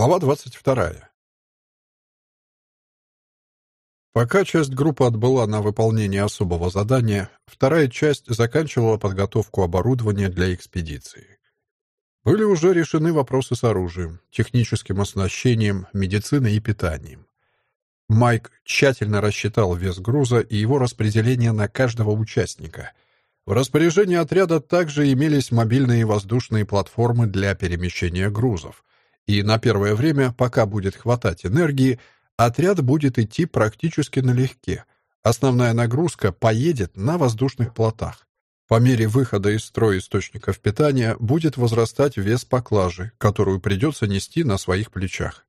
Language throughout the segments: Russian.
Глава 22. Пока часть группы отбыла на выполнение особого задания, вторая часть заканчивала подготовку оборудования для экспедиции. Были уже решены вопросы с оружием, техническим оснащением, медициной и питанием. Майк тщательно рассчитал вес груза и его распределение на каждого участника. В распоряжении отряда также имелись мобильные воздушные платформы для перемещения грузов — и на первое время, пока будет хватать энергии, отряд будет идти практически налегке. Основная нагрузка поедет на воздушных плотах. По мере выхода из строя источников питания будет возрастать вес поклажи, которую придется нести на своих плечах.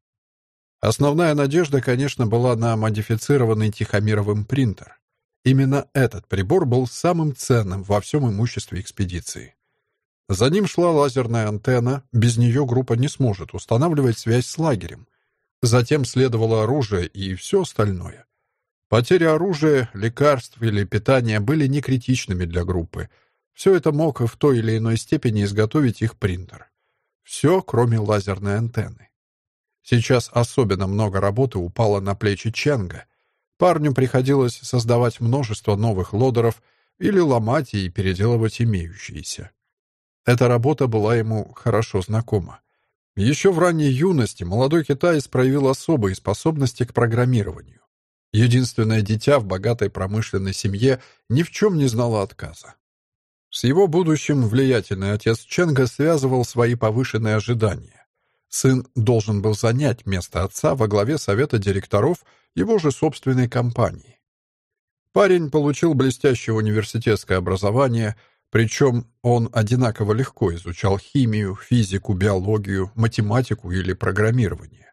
Основная надежда, конечно, была на модифицированный тихомировым принтер. Именно этот прибор был самым ценным во всем имуществе экспедиции. За ним шла лазерная антенна, без нее группа не сможет устанавливать связь с лагерем. Затем следовало оружие и все остальное. Потери оружия, лекарств или питания были не критичными для группы. Все это мог в той или иной степени изготовить их принтер. Все, кроме лазерной антенны. Сейчас особенно много работы упало на плечи Ченга. Парню приходилось создавать множество новых лодеров или ломать и переделывать имеющиеся. Эта работа была ему хорошо знакома. Еще в ранней юности молодой китаец проявил особые способности к программированию. Единственное дитя в богатой промышленной семье ни в чем не знало отказа. С его будущим влиятельный отец Ченга связывал свои повышенные ожидания. Сын должен был занять место отца во главе совета директоров его же собственной компании. Парень получил блестящее университетское образование – причем он одинаково легко изучал химию, физику, биологию, математику или программирование.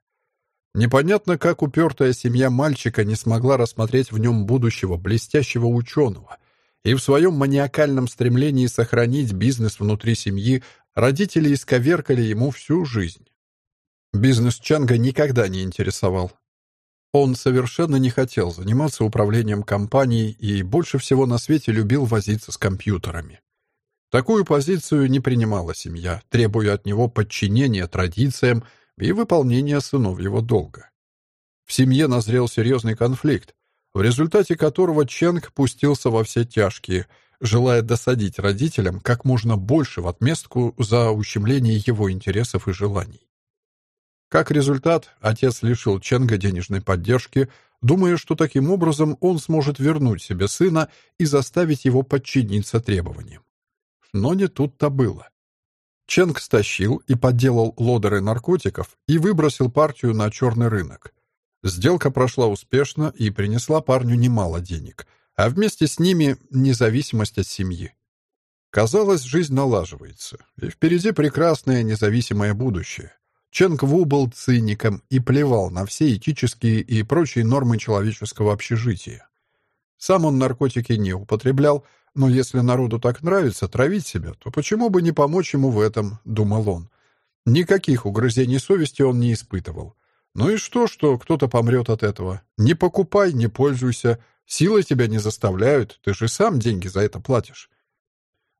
Непонятно, как упертая семья мальчика не смогла рассмотреть в нем будущего блестящего ученого, и в своем маниакальном стремлении сохранить бизнес внутри семьи родители исковеркали ему всю жизнь. Бизнес Чанга никогда не интересовал. Он совершенно не хотел заниматься управлением компанией и больше всего на свете любил возиться с компьютерами. Такую позицию не принимала семья, требуя от него подчинения традициям и выполнения сыновьего долга. В семье назрел серьезный конфликт, в результате которого Ченг пустился во все тяжкие, желая досадить родителям как можно больше в отместку за ущемление его интересов и желаний. Как результат, отец лишил Ченга денежной поддержки, думая, что таким образом он сможет вернуть себе сына и заставить его подчиниться требованиям. Но не тут-то было. Ченг стащил и подделал лодеры наркотиков и выбросил партию на черный рынок. Сделка прошла успешно и принесла парню немало денег, а вместе с ними независимость от семьи. Казалось, жизнь налаживается, и впереди прекрасное независимое будущее. Ченг Ву был циником и плевал на все этические и прочие нормы человеческого общежития. Сам он наркотики не употреблял, но если народу так нравится травить себя, то почему бы не помочь ему в этом, думал он. Никаких угрызений совести он не испытывал. Ну и что, что кто-то помрет от этого? Не покупай, не пользуйся. Силой тебя не заставляют, ты же сам деньги за это платишь.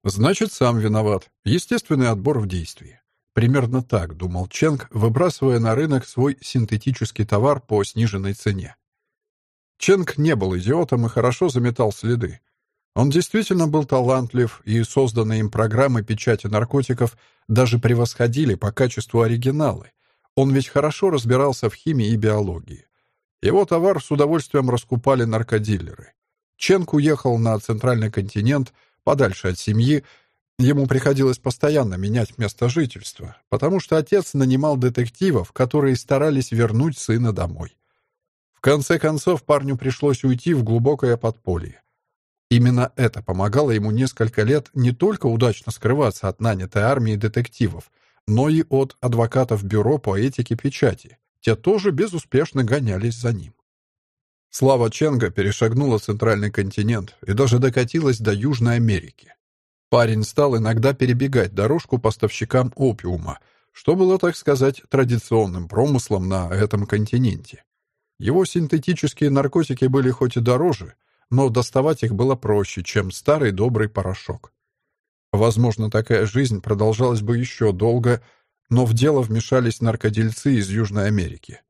Значит, сам виноват. Естественный отбор в действии. Примерно так думал Ченг, выбрасывая на рынок свой синтетический товар по сниженной цене. Ченг не был идиотом и хорошо заметал следы. Он действительно был талантлив, и созданные им программы печати наркотиков даже превосходили по качеству оригиналы. Он ведь хорошо разбирался в химии и биологии. Его товар с удовольствием раскупали наркодилеры. Ченк уехал на центральный континент, подальше от семьи. Ему приходилось постоянно менять место жительства, потому что отец нанимал детективов, которые старались вернуть сына домой. В конце концов, парню пришлось уйти в глубокое подполье. Именно это помогало ему несколько лет не только удачно скрываться от нанятой армии детективов, но и от адвокатов Бюро по этике печати. Те тоже безуспешно гонялись за ним. Слава Ченга перешагнула центральный континент и даже докатилась до Южной Америки. Парень стал иногда перебегать дорожку поставщикам опиума, что было, так сказать, традиционным промыслом на этом континенте. Его синтетические наркотики были хоть и дороже, но доставать их было проще, чем старый добрый порошок. Возможно, такая жизнь продолжалась бы еще долго, но в дело вмешались наркодельцы из Южной Америки.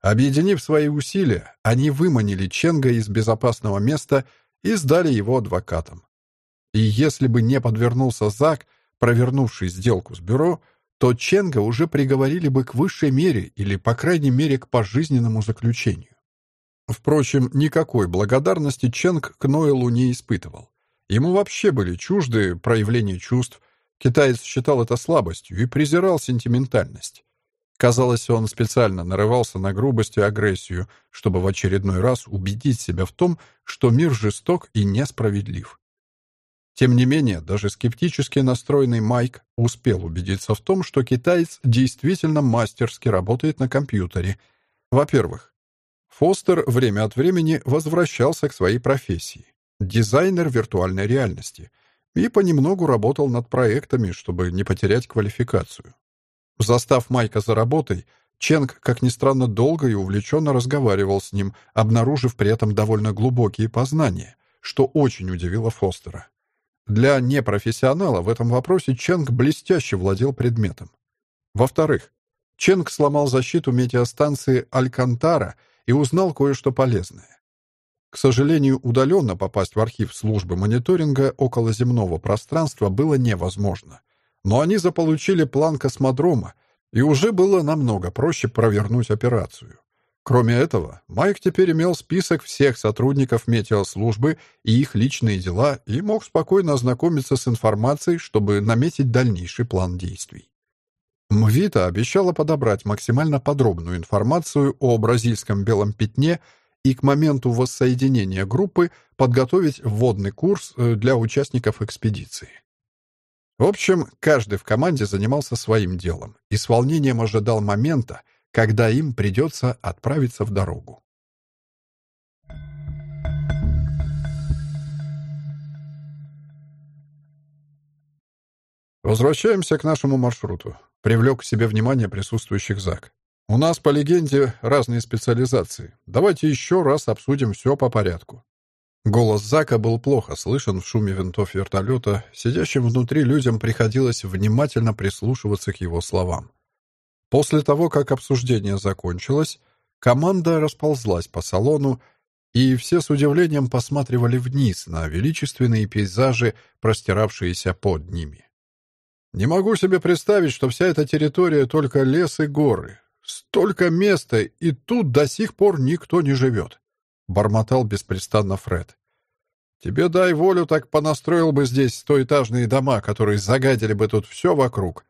Объединив свои усилия, они выманили Ченга из безопасного места и сдали его адвокатам. И если бы не подвернулся Зак, провернувший сделку с бюро, то Ченга уже приговорили бы к высшей мере или, по крайней мере, к пожизненному заключению. Впрочем, никакой благодарности Ченг к Ноэлу не испытывал. Ему вообще были чужды проявления чувств. Китаец считал это слабостью и презирал сентиментальность. Казалось, он специально нарывался на грубость и агрессию, чтобы в очередной раз убедить себя в том, что мир жесток и несправедлив. Тем не менее, даже скептически настроенный Майк успел убедиться в том, что китаец действительно мастерски работает на компьютере. Во-первых, Фостер время от времени возвращался к своей профессии — дизайнер виртуальной реальности — и понемногу работал над проектами, чтобы не потерять квалификацию. Застав Майка за работой, Ченг, как ни странно, долго и увлеченно разговаривал с ним, обнаружив при этом довольно глубокие познания, что очень удивило Фостера. Для непрофессионала в этом вопросе Ченг блестяще владел предметом. Во-вторых, Ченг сломал защиту метеостанции Алькантара и узнал кое-что полезное. К сожалению, удаленно попасть в архив службы мониторинга околоземного пространства было невозможно. Но они заполучили план космодрома, и уже было намного проще провернуть операцию. Кроме этого, Майк теперь имел список всех сотрудников метеослужбы и их личные дела и мог спокойно ознакомиться с информацией, чтобы наметить дальнейший план действий. МВИТА обещала подобрать максимально подробную информацию о бразильском белом пятне и к моменту воссоединения группы подготовить вводный курс э, для участников экспедиции. В общем, каждый в команде занимался своим делом и с волнением ожидал момента, когда им придется отправиться в дорогу. Возвращаемся к нашему маршруту. Привлек к себе внимание присутствующих Зак. У нас, по легенде, разные специализации. Давайте еще раз обсудим все по порядку. Голос Зака был плохо слышен в шуме винтов вертолета. Сидящим внутри людям приходилось внимательно прислушиваться к его словам. После того, как обсуждение закончилось, команда расползлась по салону, и все с удивлением посматривали вниз на величественные пейзажи, простиравшиеся под ними. Не могу себе представить, что вся эта территория только лес и горы. Столько места, и тут до сих пор никто не живет. Бормотал беспрестанно Фред. Тебе дай волю, так понастроил бы здесь стоэтажные дома, которые загадили бы тут все вокруг.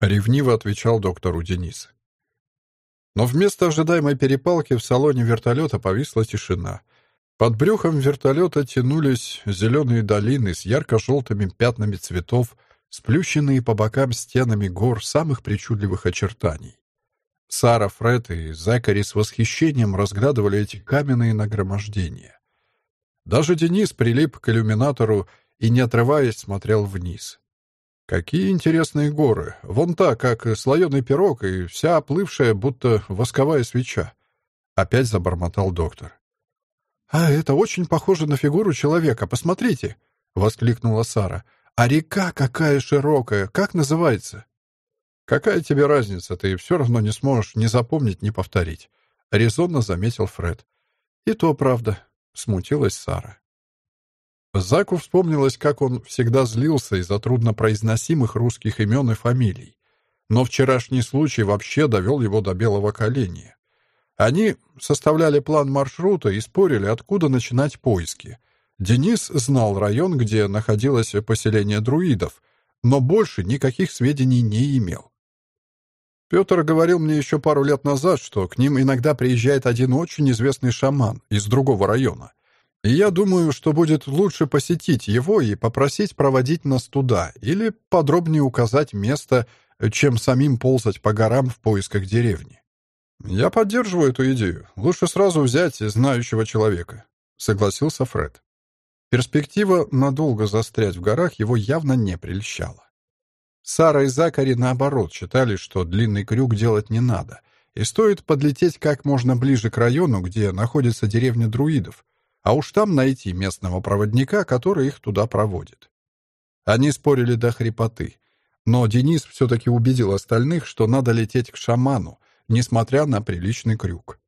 Ревниво отвечал доктору Денис. Но вместо ожидаемой перепалки в салоне вертолета повисла тишина. Под брюхом вертолета тянулись зеленые долины с ярко-желтыми пятнами цветов, сплющенные по бокам стенами гор самых причудливых очертаний. Сара, Фред и Закари с восхищением разглядывали эти каменные нагромождения. Даже Денис прилип к иллюминатору и, не отрываясь, смотрел вниз. Какие интересные горы! Вон та, как слоеный пирог, и вся оплывшая, будто восковая свеча. Опять забормотал доктор. «А это очень похоже на фигуру человека, посмотрите!» — воскликнула Сара. А река какая широкая! Как называется?» «Какая тебе разница? Ты все равно не сможешь ни запомнить, ни повторить», — резонно заметил Фред. «И то правда», — смутилась Сара. Заку вспомнилось, как он всегда злился из-за труднопроизносимых русских имен и фамилий. Но вчерашний случай вообще довел его до белого коленя. Они составляли план маршрута и спорили, откуда начинать поиски — Денис знал район, где находилось поселение друидов, но больше никаких сведений не имел. Петр говорил мне еще пару лет назад, что к ним иногда приезжает один очень известный шаман из другого района. И я думаю, что будет лучше посетить его и попросить проводить нас туда или подробнее указать место, чем самим ползать по горам в поисках деревни. Я поддерживаю эту идею. Лучше сразу взять знающего человека, согласился Фред. Перспектива надолго застрять в горах его явно не прельщала. Сара и Закари, наоборот, считали, что длинный крюк делать не надо, и стоит подлететь как можно ближе к району, где находится деревня друидов, а уж там найти местного проводника, который их туда проводит. Они спорили до хрипоты, Но Денис все-таки убедил остальных, что надо лететь к шаману, несмотря на приличный крюк.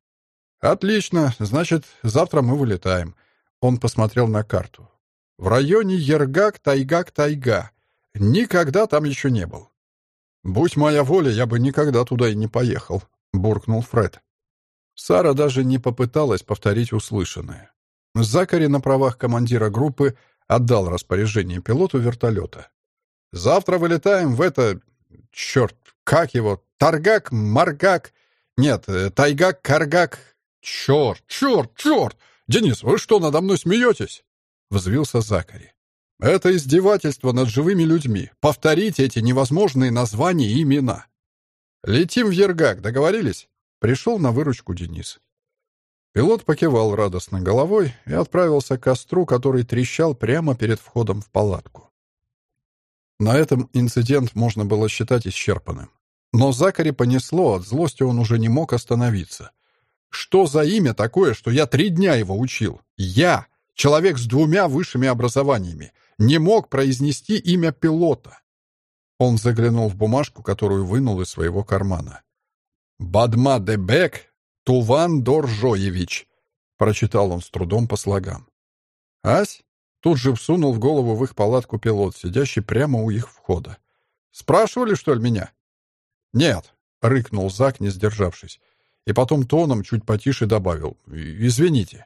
«Отлично, значит, завтра мы вылетаем». Он посмотрел на карту. «В районе Ергак, Тайгак, Тайга. Никогда там еще не был». «Будь моя воля, я бы никогда туда и не поехал», — буркнул Фред. Сара даже не попыталась повторить услышанное. Закари на правах командира группы отдал распоряжение пилоту вертолета. «Завтра вылетаем в это... Черт, как его? Таргак? Маргак? Нет, э, Тайгак, Каргак? Черт, черт, черт! Денис, вы что, надо мной смеетесь?» Взвился Закари. «Это издевательство над живыми людьми. Повторите эти невозможные названия и имена». «Летим в Ергак, договорились?» Пришел на выручку Денис. Пилот покивал радостно головой и отправился к костру, который трещал прямо перед входом в палатку. На этом инцидент можно было считать исчерпанным. Но Закари понесло, от злости он уже не мог остановиться. Что за имя такое, что я три дня его учил? Я, человек с двумя высшими образованиями, не мог произнести имя пилота. Он заглянул в бумажку, которую вынул из своего кармана. «Бадма Дебек Туван Доржоевич», — прочитал он с трудом по слогам. «Ась?» — тут же всунул в голову в их палатку пилот, сидящий прямо у их входа. «Спрашивали, что ли, меня?» «Нет», — рыкнул Зак, не сдержавшись. И потом тоном чуть потише добавил. «Извините».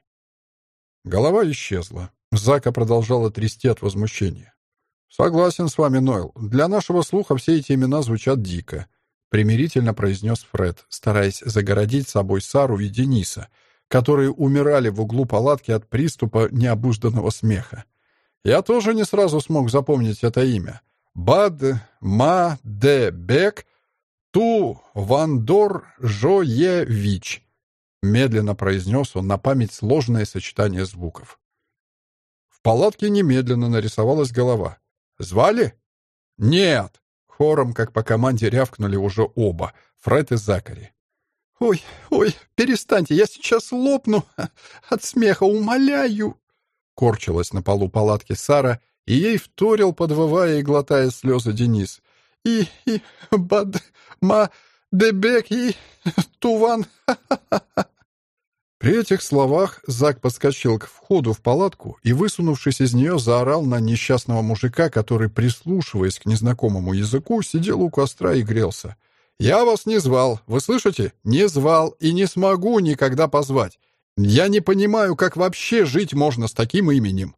Голова исчезла. Зака продолжала трясти от возмущения. «Согласен с вами, Нойл. Для нашего слуха все эти имена звучат дико примирительно произнес Фред, стараясь загородить собой Сару и Дениса, которые умирали в углу палатки от приступа необузданного смеха. Я тоже не сразу смог запомнить это имя. Бад Ма Де Бек Ту Вандор Жоевич. Медленно произнес он на память сложное сочетание звуков. В палатке немедленно нарисовалась голова. «Звали?» «Нет!» Хором, как по команде, рявкнули уже оба, Фред и Закари. «Ой, ой, перестаньте, я сейчас лопну от смеха, умоляю!» Корчилась на полу палатки Сара, и ей вторил, подвывая и глотая слезы Денис. «И, и, бад, ма, дебек, и, туван, ха-ха-ха!» При этих словах Зак подскочил к входу в палатку и, высунувшись из нее, заорал на несчастного мужика, который, прислушиваясь к незнакомому языку, сидел у костра и грелся. «Я вас не звал, вы слышите? Не звал и не смогу никогда позвать. Я не понимаю, как вообще жить можно с таким именем».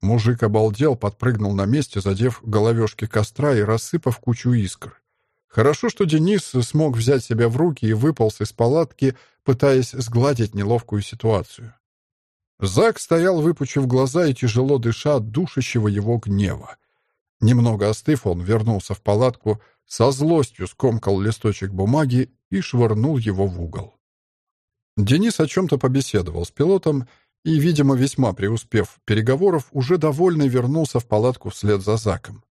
Мужик обалдел, подпрыгнул на месте, задев головешки костра и рассыпав кучу искр. Хорошо, что Денис смог взять себя в руки и выполз из палатки, пытаясь сгладить неловкую ситуацию. Зак стоял, выпучив глаза и тяжело дыша от душащего его гнева. Немного остыв, он вернулся в палатку, со злостью скомкал листочек бумаги и швырнул его в угол. Денис о чем-то побеседовал с пилотом и, видимо, весьма преуспев переговоров, уже довольный вернулся в палатку вслед за Заком.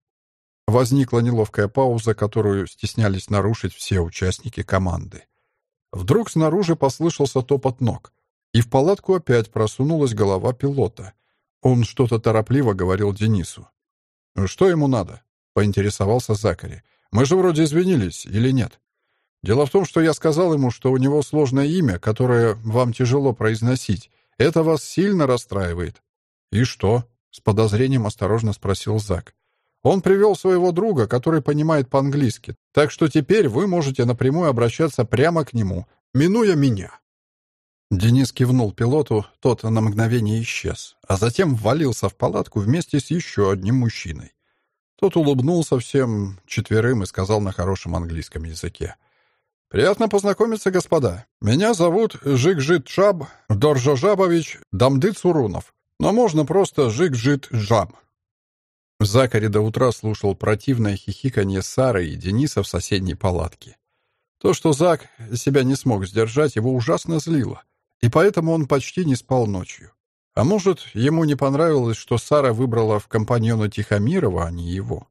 Возникла неловкая пауза, которую стеснялись нарушить все участники команды. Вдруг снаружи послышался топот ног, и в палатку опять просунулась голова пилота. Он что-то торопливо говорил Денису. «Что ему надо?» — поинтересовался Закари. «Мы же вроде извинились, или нет?» «Дело в том, что я сказал ему, что у него сложное имя, которое вам тяжело произносить. Это вас сильно расстраивает». «И что?» — с подозрением осторожно спросил Зак. Он привел своего друга, который понимает по-английски, так что теперь вы можете напрямую обращаться прямо к нему, минуя меня». Денис кивнул пилоту, тот на мгновение исчез, а затем ввалился в палатку вместе с еще одним мужчиной. Тот улыбнулся всем четверым и сказал на хорошем английском языке. «Приятно познакомиться, господа. Меня зовут Жикжит Жаб Доржожабович Дамды Цурунов, но можно просто Жикжит Жаб. Закари до утра слушал противное хихиканье Сары и Дениса в соседней палатке. То, что Зак себя не смог сдержать, его ужасно злило, и поэтому он почти не спал ночью. А может, ему не понравилось, что Сара выбрала в компаньона Тихомирова, а не его.